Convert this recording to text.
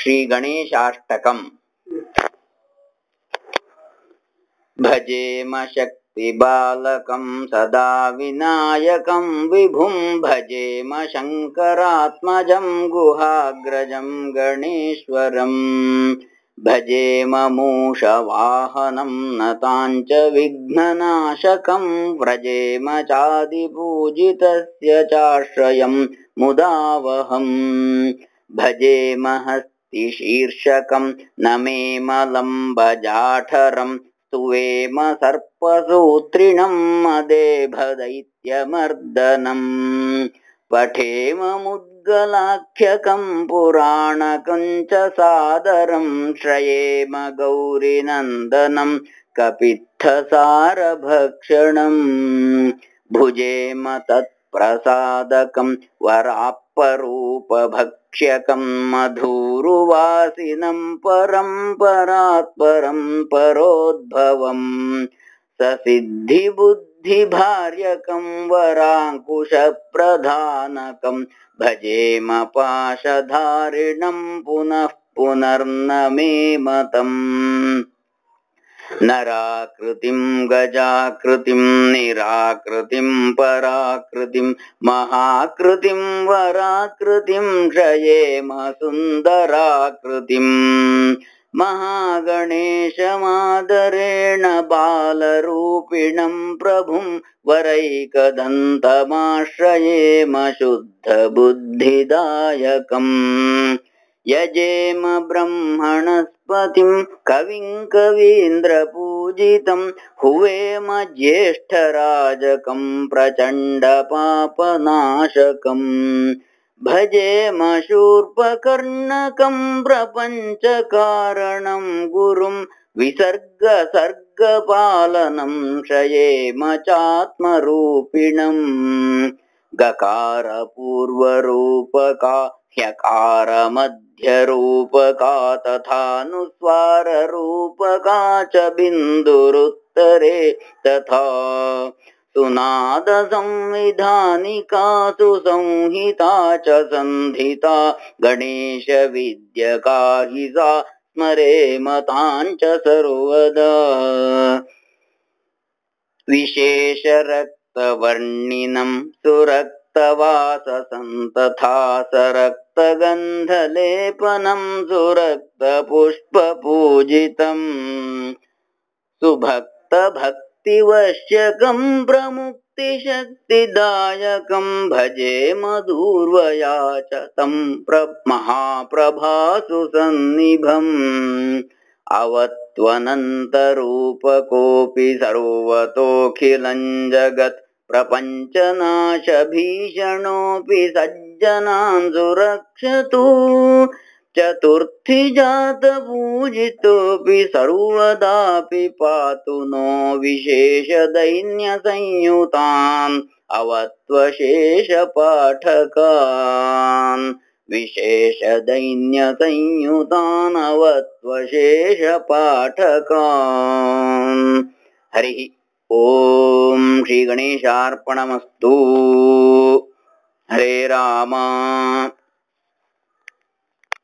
श्रीगणेशाष्टकम्। भजेम शक्तिबालकं सदा विनायकं विभुं भजेम शङ्करात्मजं गुहाग्रजं गणेश्वरम् भजेम मूषवाहनं नताञ्च विघ्ननाशकं व्रजेम चादिपूजितस्य चाश्रयं मुदावहम्। भजेम हस्तिशीर्षकं नमेम लम्बजाठरं स्तुवेम सर्पसूत्रिणं मदेभदैत्यमर्दनम् पठेम मुद्गलाख्यकं पुराणकं च सादरं श्रयेम गौरिनन्दनं कपित्थसारभक्षणम् भुजेम तत्प्रसादकं वराप्परूपभक्ष्यकं मधुरुवासिनं परम्परात्परं परोद्भवम् ससिद्धिबुद्धिभार्यकं वराङ्कुशप्रधानकं भजेम पाशधारिणं पुनः पुनर्नमेम तम् नराकृतिं गजाकृतिं निराकृतिं पराकृतिं महाकृतिं वराकृतिं क्षयेम सुन्दराकृतिम् महागणेशमादरेण बालरूपिणं प्रभुं वरैकदन्तमाश्रयेम शुद्धबुद्धिदायकम्। यजेम ब्रह्मणस्पतिं कविं कवीन्द्रपूजितं हुवेम ज्येष्ठराजकं प्रचण्डपापनाशकम् भजेम शूर्पकर्णकं प्रपञ्चकारणं गुरुं विसर्गसर्गपालनं शयेम चात्मरूपिणम् गकारपूर्वरूपका ह्यकारमध्यरूपका तथानुस्वाररूपका च बिन्दुरुत्तरे तथा सुनादसंविधानिका सुसंहिता च सन्धिता गणेशविद्यका हि सा स्मरेम ताञ्च सर्वदा विशेषरक्तवर्णिनं सुरक्तवाससं तथा सरक्तगन्धलेपनं सुरक्तपुष्पपूजितम् सुभक्तभक् भक्तिवश्यकं प्रमुक्तिशक्तिदायकं भजे मधुर्वया च तं प्र महाप्रभासु सन्निभम् अवत्वनन्तरूपकोऽपि सर्वतोऽखिलं जगत् प्रपञ्चनाशभीषणोऽपि सज्जनान् सुरक्षतु। चतुर्थी जातपूजितोऽपि सर्वदापि पातु नो विशेषदैन्यसंयुतान् अवत्वशेषपाठकान् विशेषदैन्यसंयुतान् अवत्वशेषपाठकान् हरिः ॐ श्रीगणेशार्पणमस्तु। हरे राम